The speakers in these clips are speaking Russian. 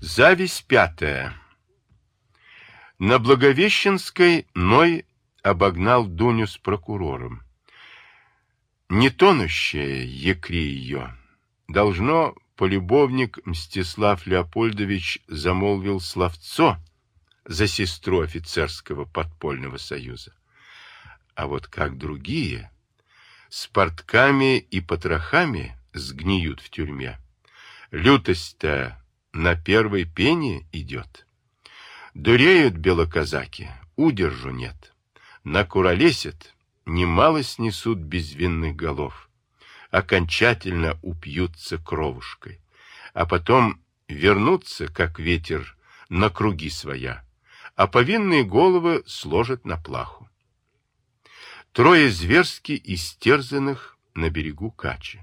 Зависть пятая. На Благовещенской Ной обогнал Дуню с прокурором. Не тонущая якри ее. Должно, полюбовник Мстислав Леопольдович замолвил словцо за сестру офицерского подпольного союза. А вот как другие, с портками и потрохами сгниют в тюрьме. Лютость-то на первой пене идет. Дуреют белоказаки, удержу нет. Накуролесят, немало снесут безвинных голов. Окончательно упьются кровушкой. А потом вернутся, как ветер, на круги своя, а повинные головы сложат на плаху. Трое зверски истерзанных на берегу Качи.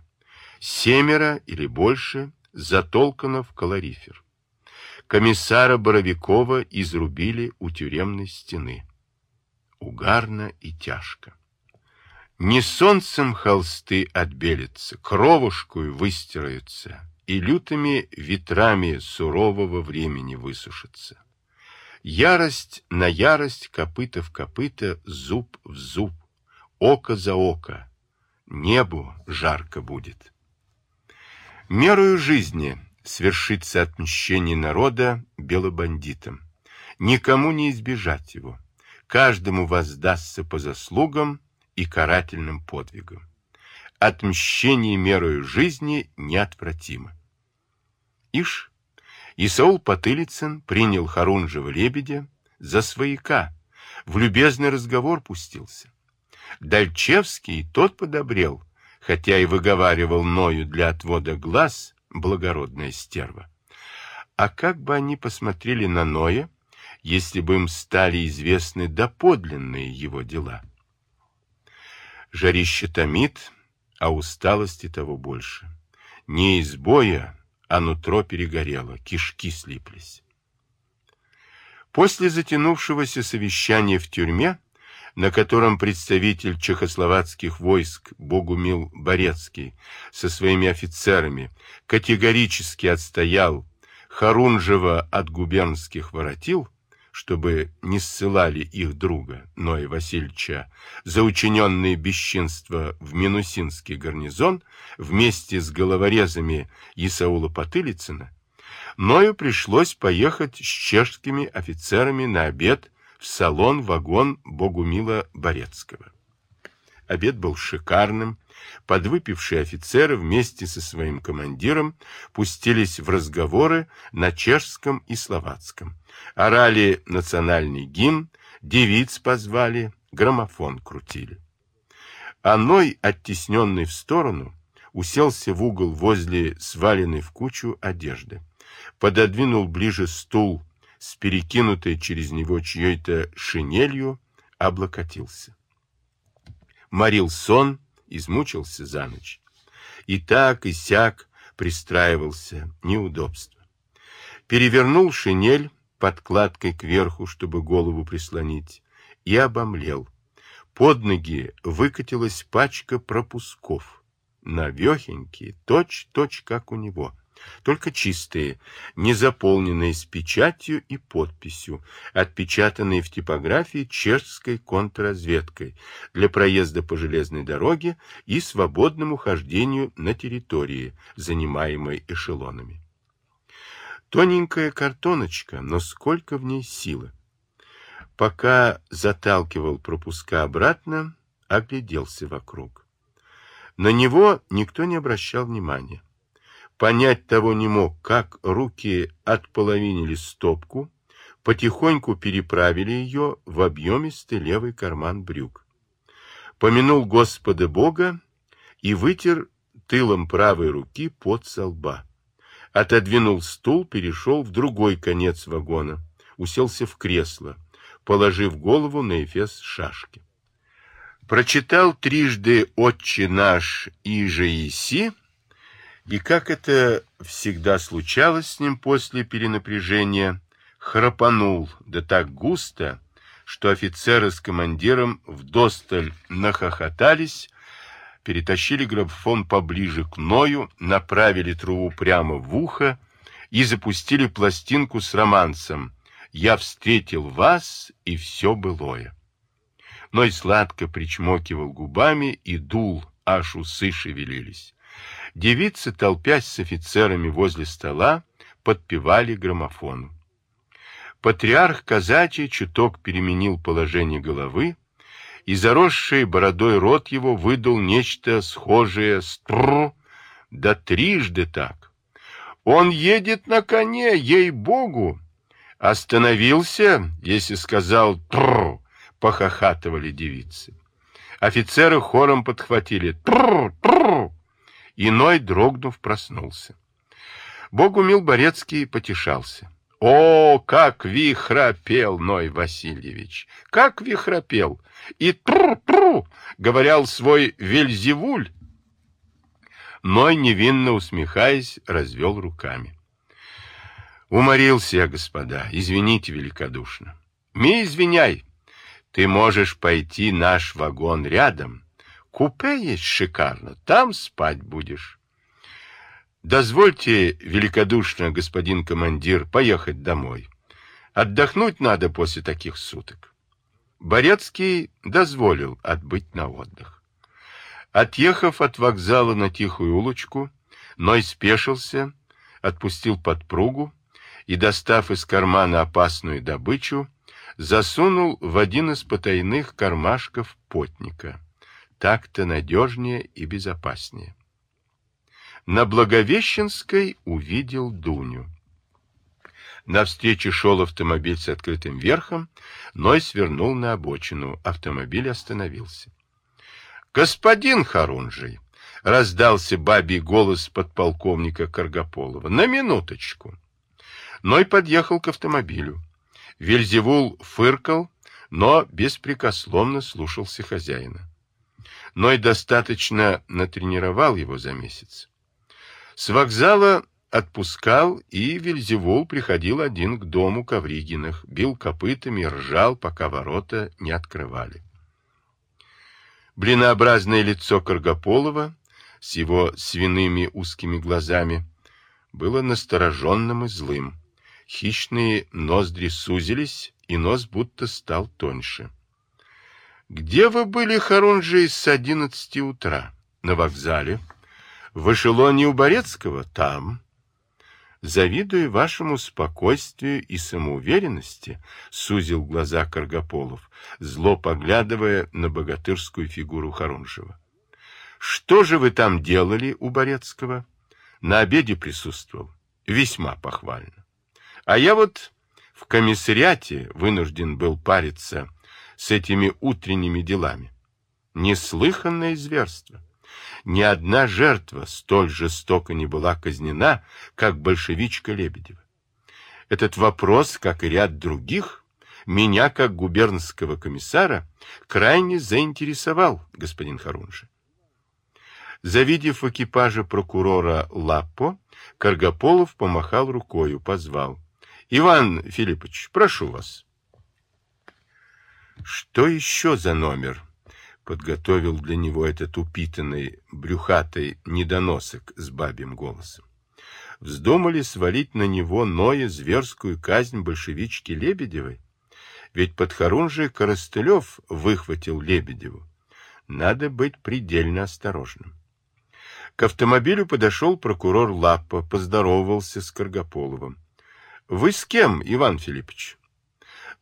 Семеро или больше затолкано в калорифер. Комиссара Боровикова изрубили у тюремной стены. Угарно и тяжко. Не солнцем холсты отбелятся, кровушкою выстираются, и лютыми ветрами сурового времени высушатся. Ярость на ярость, копыта в копыта, зуб в зуб, око за око. Небу жарко будет. Мерою жизни свершится отмщение народа белобандитам. Никому не избежать его. Каждому воздастся по заслугам и карательным подвигам. Отмщение мерою жизни неотвратимо. Ишь, Исаул Потылицын принял Харунжева лебедя за свояка, в любезный разговор пустился. Дальчевский тот подобрел, хотя и выговаривал Ною для отвода глаз благородная стерва. А как бы они посмотрели на Ноя, если бы им стали известны доподлинные его дела? Жарище томит, а усталости того больше. Не из боя, а нутро перегорело, кишки слиплись. После затянувшегося совещания в тюрьме на котором представитель чехословацких войск Богумил Борецкий со своими офицерами категорически отстоял Харунжева от губернских воротил, чтобы не ссылали их друга, Ноя Васильевича, за учиненные бесчинства в Минусинский гарнизон вместе с головорезами Исаула Потылицына, Ною пришлось поехать с чешскими офицерами на обед салон-вагон Богумила Борецкого. Обед был шикарным. Подвыпившие офицеры вместе со своим командиром пустились в разговоры на чешском и словацком. Орали национальный гимн, девиц позвали, граммофон крутили. Аной, оттесненный в сторону, уселся в угол возле сваленной в кучу одежды. Пододвинул ближе стул с перекинутой через него чьей-то шинелью, облокотился. Морил сон, измучился за ночь. И так, и сяк пристраивался, неудобство. Перевернул шинель подкладкой кверху, чтобы голову прислонить, и обомлел. Под ноги выкатилась пачка пропусков. Навехенькие, точь-точь, как у него только чистые, не заполненные с печатью и подписью, отпечатанные в типографии чешской контрразведкой для проезда по железной дороге и свободному хождению на территории, занимаемой эшелонами. Тоненькая картоночка, но сколько в ней силы. Пока заталкивал пропуска обратно, огляделся вокруг. На него никто не обращал внимания понять того не мог, как руки отполовинили стопку, потихоньку переправили ее в объемистый левый карман брюк. Помянул Господа Бога и вытер тылом правой руки под со лба. Отодвинул стул, перешел в другой конец вагона, уселся в кресло, положив голову на эфес шашки. Прочитал трижды «Отче наш» и же Иси, и как это всегда случалось с ним после перенапряжения, храпанул, да так густо, что офицеры с командиром вдосталь нахохотались, перетащили графон поближе к Ною, направили трубу прямо в ухо и запустили пластинку с романсом «Я встретил вас, и все былое». Ной сладко причмокивал губами и дул, аж усы шевелились. Девицы, толпясь с офицерами возле стола, подпевали граммофону. Патриарх казачий чуток переменил положение головы, и заросший бородой рот его выдал нечто схожее с «тр», да трижды так. Он едет на коне, ей-богу. Остановился, если сказал «тр», похохатывали девицы. Офицеры хором подхватили «тр, тр», иной, дрогнув, проснулся. Богумил Борецкий потешался. О, как вихрапел Ной Васильевич! Как вихрапел! И тру-тру! Говорял свой Вельзевуль. Ной, невинно усмехаясь, развел руками. Уморился я, господа, извините великодушно. Ми извиняй, ты можешь пойти наш вагон рядом. Купе есть шикарно, там спать будешь. Дозвольте великодушно, господин командир, поехать домой. Отдохнуть надо после таких суток. Борецкий дозволил отбыть на отдых. Отъехав от вокзала на тихую улочку, Ной спешился, отпустил подпругу и, достав из кармана опасную добычу, засунул в один из потайных кармашков потника. Так-то надежнее и безопаснее на Благовещенской увидел Дуню. Навстречу шел автомобиль с открытым верхом, Ной свернул на обочину. Автомобиль остановился. «Господин Харунжий!» — раздался бабий голос подполковника Каргополова. «На минуточку!» Ной подъехал к автомобилю. Вельзевул фыркал, но беспрекословно слушался хозяина. Ной достаточно натренировал его за месяц. С вокзала отпускал, и Вельзевул приходил один к дому Ковригиных, бил копытами, ржал, пока ворота не открывали. Блинообразное лицо Каргополова с его свиными узкими глазами было настороженным и злым. Хищные ноздри сузились, и нос будто стал тоньше. — Где вы были, Харунжи, с одиннадцати утра? — На вокзале. — в эшелоне у Борецкого? Там. Завидуя вашему спокойствию и самоуверенности, сузил глаза Каргополов, зло поглядывая на богатырскую фигуру Харунжева. Что же вы там делали у Борецкого? На обеде присутствовал. Весьма похвально. А я вот в комиссариате вынужден был париться с этими утренними делами. Неслыханное зверство. Ни одна жертва столь жестоко не была казнена, как большевичка Лебедева. Этот вопрос, как и ряд других, меня, как губернского комиссара, крайне заинтересовал, господин Харунжи. Завидев в экипаже прокурора Лаппо, Каргополов помахал рукою, позвал. — Иван Филиппович, прошу вас. — Что еще за номер? подготовил для него этот упитанный, брюхатый недоносок с бабьим голосом. Вздумали свалить на него Ноя зверскую казнь большевички Лебедевой? Ведь подхорунжий Коростылев выхватил Лебедеву. Надо быть предельно осторожным. К автомобилю подошел прокурор Лаппа, поздоровался с Каргополовым. — Вы с кем, Иван Филиппович?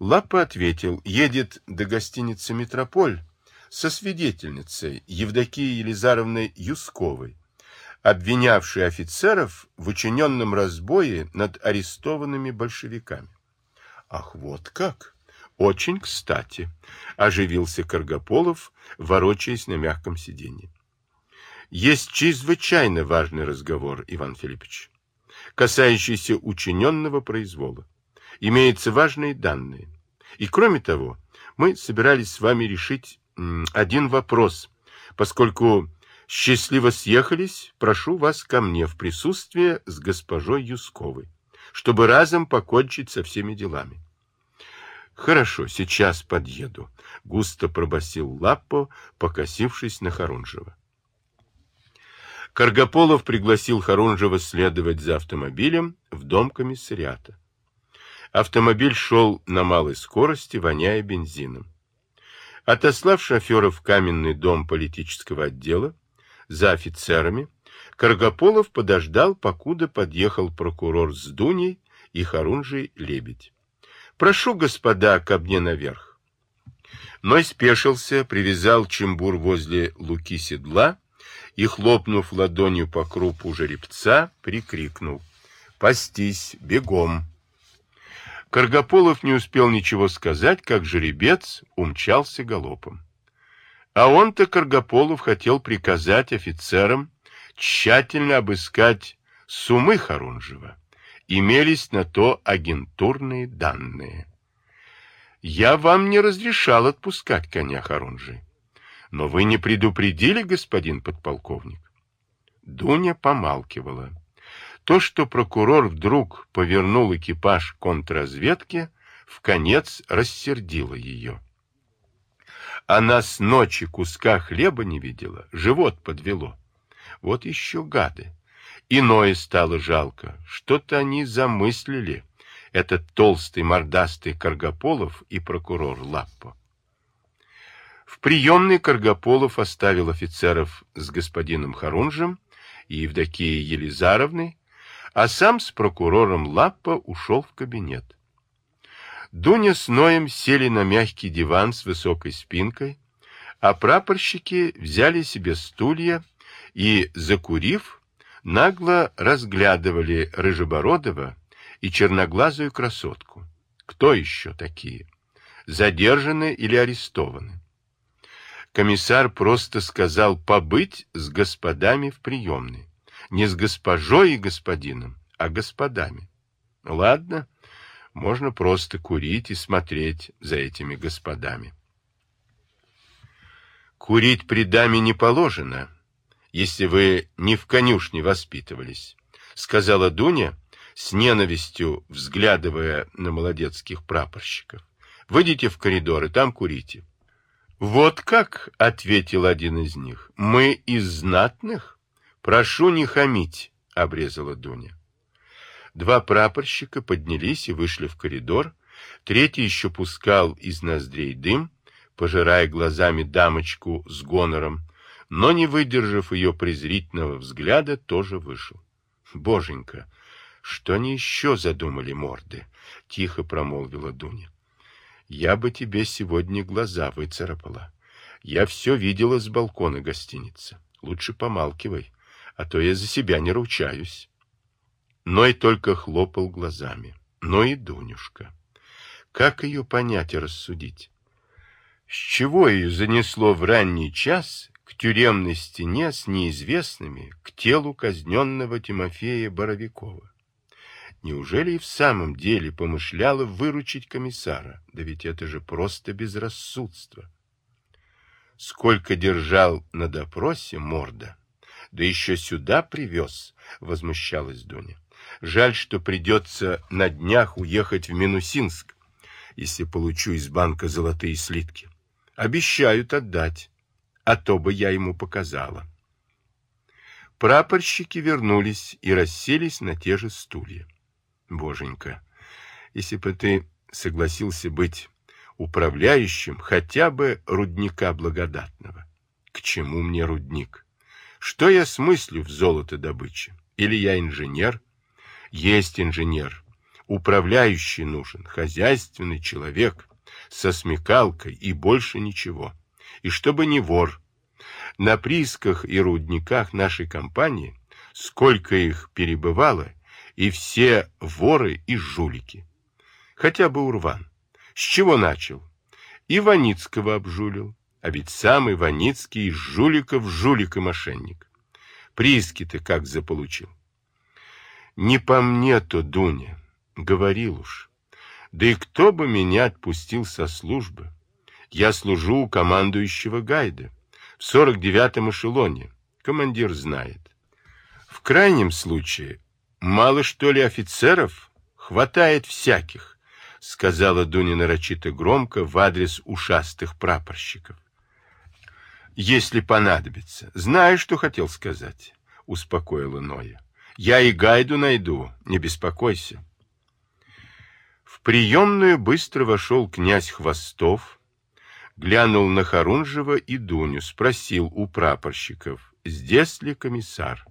Лаппа ответил, едет до гостиницы «Метрополь», со свидетельницей Евдокией Елизаровной Юсковой, обвинявшей офицеров в учиненном разбое над арестованными большевиками. Ах, вот как! Очень кстати, оживился Каргополов, ворочаясь на мягком сиденье. Есть чрезвычайно важный разговор, Иван Филиппович, касающийся учиненного произвола. Имеются важные данные. И кроме того, мы собирались с вами решить один вопрос. Поскольку счастливо съехались, прошу вас ко мне в присутствие с госпожой Юсковой, чтобы разом покончить со всеми делами. Хорошо, сейчас подъеду, густо пробасил Лаппо, покосившись на Харунжева. Каргополов пригласил Харунжева следовать за автомобилем в дом комиссариата. Автомобиль шел на малой скорости, воняя бензином. Отослав шофера в каменный дом политического отдела за офицерами, Каргополов подождал, покуда подъехал прокурор с Дуней и Харунжий Лебедь. «Прошу, господа, ко мне наверх». Ной спешился, привязал чембур возле луки седла и, хлопнув ладонью по крупу жеребца, прикрикнул. «Пастись, бегом!» Каргополов не успел ничего сказать, как жеребец умчался галопом. А он-то, Каргополов, хотел приказать офицерам тщательно обыскать сумы Харунжева. Имелись на то агентурные данные. Я вам не разрешал отпускать коня Харунжи. Но вы не предупредили, господин подполковник? Дуня помалкивала. То, что прокурор вдруг повернул экипаж контрразведки, в конец рассердило ее. Она с ночи куска хлеба не видела, живот подвело. Вот еще гады. Иное стало жалко. Что-то они замыслили, этот толстый мордастый Каргополов и прокурор Лаппо. В приемной Каргополов оставил офицеров с господином Харунжем и Евдокией Елизаровной, а сам с прокурором Лаппо ушел в кабинет. Дуня с Ноем сели на мягкий диван с высокой спинкой, а прапорщики взяли себе стулья и, закурив, нагло разглядывали Рыжебородова и черноглазую красотку. Кто еще такие? Задержаны или арестованы? комиссар просто сказал побыть с господами в приемной. Не с госпожой и господином, а господами. Ладно, можно просто курить и смотреть за этими господами. Курить при даме не положено, если вы не в конюшне воспитывались, сказала Дуня, с ненавистью взглядывая на молодецких прапорщиков. Выйдите в коридор и там курите. «Вот как?» — ответил один из них. «Мы из знатных? Прошу не хамить», — обрезала Дуня. Два прапорщика поднялись и вышли в коридор. Третий еще пускал из ноздрей дым, пожирая глазами дамочку с гонором, но, не выдержав ее презрительного взгляда, тоже вышел. «Боженька, что они еще задумали морды?» — тихо промолвила Дуня. Я бы тебе сегодня глаза выцарапала. Я все видела с балкона гостиницы. Лучше помалкивай, а то я за себя не ручаюсь. Ной только хлопал глазами. Но и Дунюшка. Как ее понять и рассудить? С чего ее занесло в ранний час к тюремной стене с неизвестными, к телу казненного Тимофея Боровикова? Неужели и в самом деле помышляла выручить комиссара? Да ведь это же просто безрассудство. Сколько держал на допросе морда, да еще сюда привез, возмущалась Дуня. Жаль, что придется на днях уехать в Минусинск, если получу из банка золотые слитки. Обещают отдать, а то бы я ему показала. Прапорщики вернулись и расселись на те же стулья. Боженька, если бы ты согласился быть управляющим хотя бы рудника благодатного. К чему мне рудник? Что я смыслю в золотодобыче? Или я инженер? Есть инженер. Управляющий нужен, хозяйственный человек, со смекалкой и больше ничего. И чтобы не вор. На приисках и рудниках нашей компании, сколько их перебывало, и все воры и жулики. Хотя бы Урван. С чего начал? Иваницкого обжулил. А ведь сам Иваницкий из жуликов жулик и мошенник. Прииски-то как заполучил? Не по мне-то, Дуня, говорил уж. Да и кто бы меня отпустил со службы? Я служу у командующего Гайда в 49-м эшелоне. Командир знает. В крайнем случае Мало, что ли, офицеров? Хватает всяких, сказала Дуня нарочито громко в адрес ушастых прапорщиков. Если понадобится. Знаешь, что хотел сказать? успокоила Ноя. Я и Гайду найду, не беспокойся. В приемную быстро вошел князь Хвостов, глянул на Харунжева и Дуню, спросил у прапорщиков, здесь ли комиссар?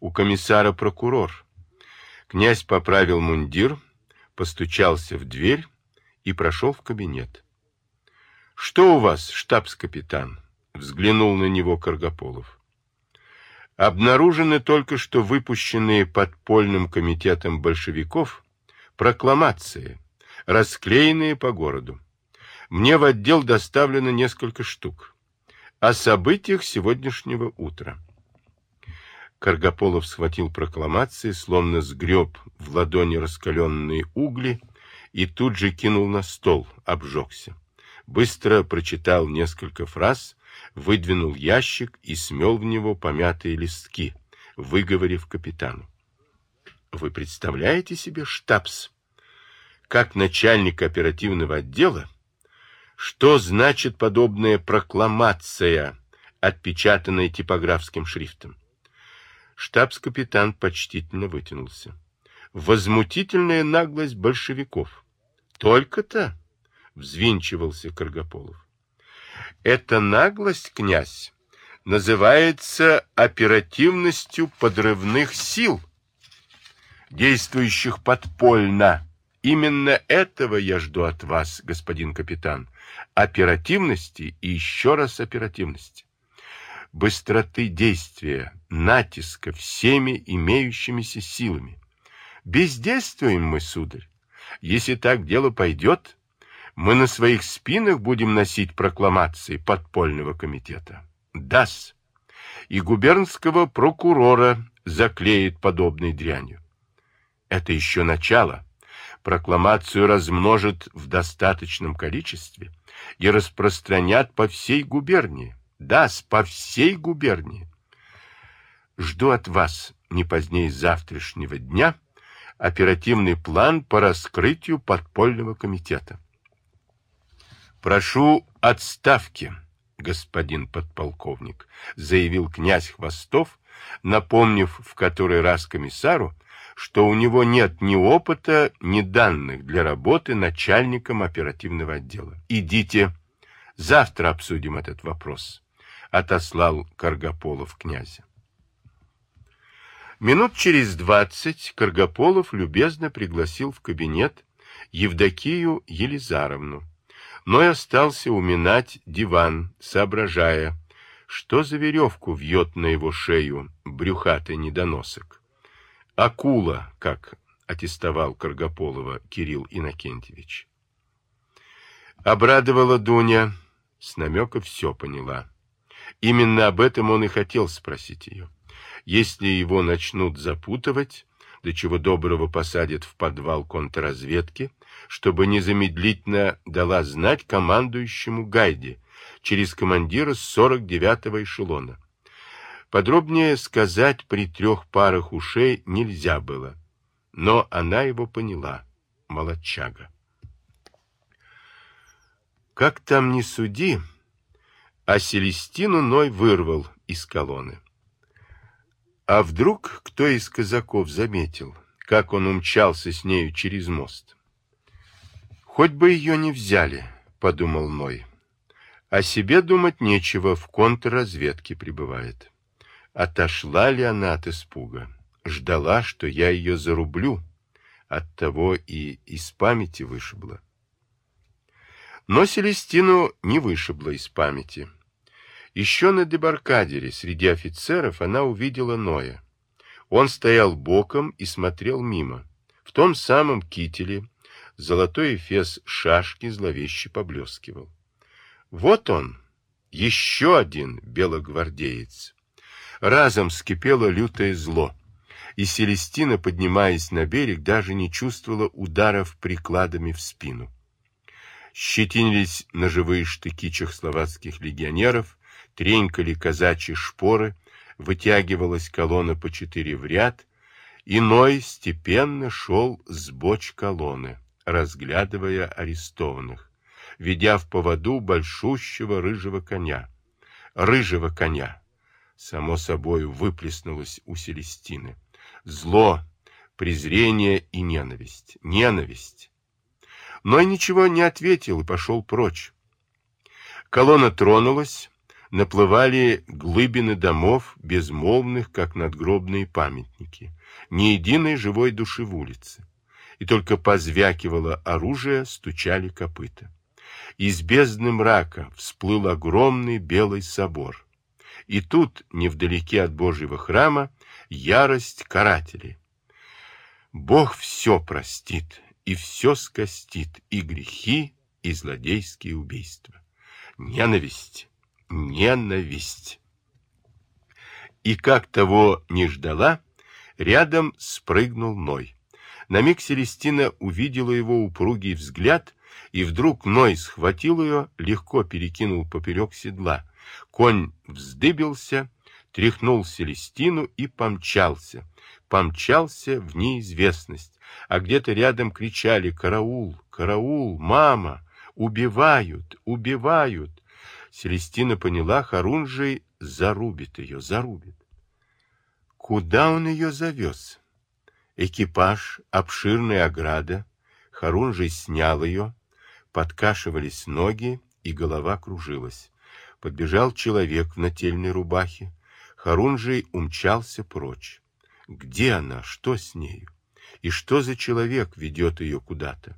У комиссара прокурор. Князь поправил мундир, постучался в дверь и прошел в кабинет. «Что у вас, штабс-капитан?» — взглянул на него Каргополов. «Обнаружены только что выпущенные подпольным комитетом большевиков прокламации, расклеенные по городу. Мне в отдел доставлено несколько штук. О событиях сегодняшнего утра». Каргополов схватил прокламации, словно сгреб в ладони раскаленные угли и тут же кинул на стол, обжегся. Быстро прочитал несколько фраз, выдвинул ящик и смел в него помятые листки, выговорив капитану. Вы представляете себе штабс? Как начальник оперативного отдела, что значит подобная прокламация, отпечатанная типографским шрифтом? Штабс-капитан почтительно вытянулся. Возмутительная наглость большевиков. Только-то, взвинчивался Каргополов. Эта наглость, князь, называется оперативностью подрывных сил, действующих подпольно. Именно этого я жду от вас, господин капитан. Оперативности и еще раз оперативности быстроты действия, натиска всеми имеющимися силами. Бездействуем мы, сударь. Если так дело пойдет, мы на своих спинах будем носить прокламации подпольного комитета. ДАС. И губернского прокурора заклеит подобной дрянью. Это еще начало. Прокламацию размножат в достаточном количестве и распространят по всей губернии. Да, по всей губернии. Жду от вас не позднее завтрашнего дня оперативный план по раскрытию подпольного комитета. Прошу отставки, господин подполковник, заявил князь Хвостов, напомнив в который раз комиссару, что у него нет ни опыта, ни данных для работы начальником оперативного отдела. Идите, завтра обсудим этот вопрос отослал Каргополов князя. Минут через двадцать Каргополов любезно пригласил в кабинет Евдокию Елизаровну, но и остался уминать диван, соображая, что за веревку вьет на его шею брюхатый недоносок. Акула, как аттестовал Каргополова Кирилл Иннокентьевич. Обрадовала Дуня, с намека все поняла. Именно об этом он и хотел спросить ее. Если его начнут запутывать, до чего доброго посадят в подвал контрразведки, чтобы незамедлительно дала знать командующему Гайде через командира 49-го эшелона. Подробнее сказать при трех парах ушей нельзя было, но она его поняла, молодчага. Как там ни суди, а Селестину Ной вырвал из колонны. А вдруг кто из казаков заметил, как он умчался с нею через мост? Хоть бы ее не взяли, подумал Ной. О себе думать нечего, в контрразведке пребывает. Отошла ли она от испуга? Ждала, что я ее зарублю. Оттого и из памяти вышибла. Но Селестину не вышибло из памяти. Еще на дебаркадере среди офицеров она увидела Ноя. Он стоял боком и смотрел мимо. В том самом кителе золотой эфес шашки зловеще поблескивал. Вот он, еще один белогвардеец. Разом скипело лютое зло, и Селестина, поднимаясь на берег, даже не чувствовала ударов прикладами в спину. Щетинились ножевые штыки чехословацких легионеров, тренькали казачьи шпоры, вытягивалась колонна по четыре в ряд, иной степенно шел с боч колонны, разглядывая арестованных, ведя в поводу большущего рыжего коня. Рыжего коня, само собою выплеснулось у Селестины. Зло, презрение и ненависть. Ненависть. Но и ничего не ответил и пошел прочь. Колонна тронулась, наплывали глыбины домов, безмолвных, как надгробные памятники. Ни единой живой души в улице. И только позвякивало оружие, стучали копыта. Из бездны мрака всплыл огромный белый собор. И тут, невдалеке от Божьего храма, ярость карателей. Бог все простит и все скостит, и грехи, и злодейские убийства. Ненависть, ненависть. И как того не ждала, рядом спрыгнул Ной. На миг Селестина увидела его упругий взгляд, и вдруг Ной схватил ее, легко перекинул поперек седла. Конь вздыбился, тряхнул Селестину и помчался. Помчался в неизвестность, а где-то рядом кричали «Караул! Караул! Мама! Убивают! Убивают!» Селестина поняла, Харунжий зарубит ее, зарубит. Куда он ее завез? Экипаж, обширная ограда. Харунжий снял ее, подкашивались ноги, и голова кружилась. Подбежал человек в нательной рубахе. Харунжий умчался прочь. Где она? Что с нею? И что за человек ведет ее куда-то?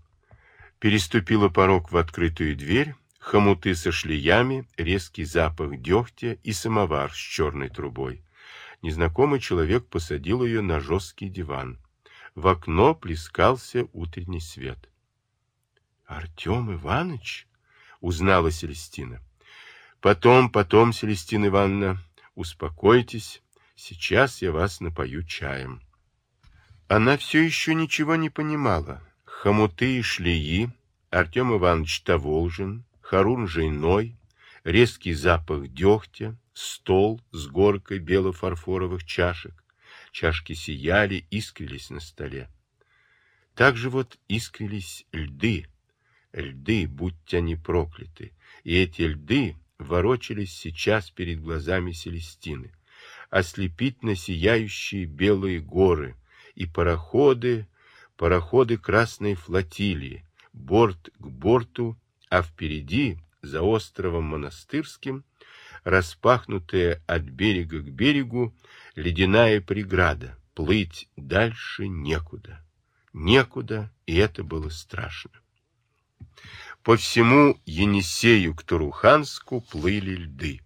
Переступила порог в открытую дверь, хомуты со шлеями, резкий запах дегтя и самовар с черной трубой. Незнакомый человек посадил ее на жесткий диван. В окно плескался утренний свет. — Артем Иванович? — узнала Селестина. Потом, потом, Селестина Ивановна, успокойтесь, сейчас я вас напою чаем. Она все еще ничего не понимала. Хомуты и шлеи, Артем Иванович Таволжин, Харун Жейной, резкий запах дегтя, стол с горкой бело-фарфоровых чашек. Чашки сияли, искрились на столе. Так же вот искрились льды, льды, будь они прокляты, и эти льды ворочались сейчас перед глазами Селестины. Ослепительно сияющие белые горы и пароходы, пароходы красной флотилии, борт к борту, а впереди, за островом Монастырским, распахнутая от берега к берегу ледяная преграда, плыть дальше некуда. Некуда, и это было страшно. По всему Енисею к Туруханску плыли льды.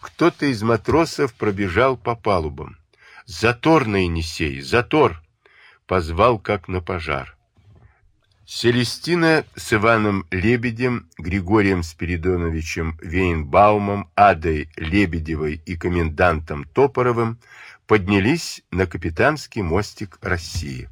Кто-то из матросов пробежал по палубам. «Затор на Енисее! Затор!» Позвал, как на пожар. Селестина с Иваном Лебедем, Григорием Спиридоновичем Вейнбаумом, Адой Лебедевой и комендантом Топоровым поднялись на капитанский мостик России.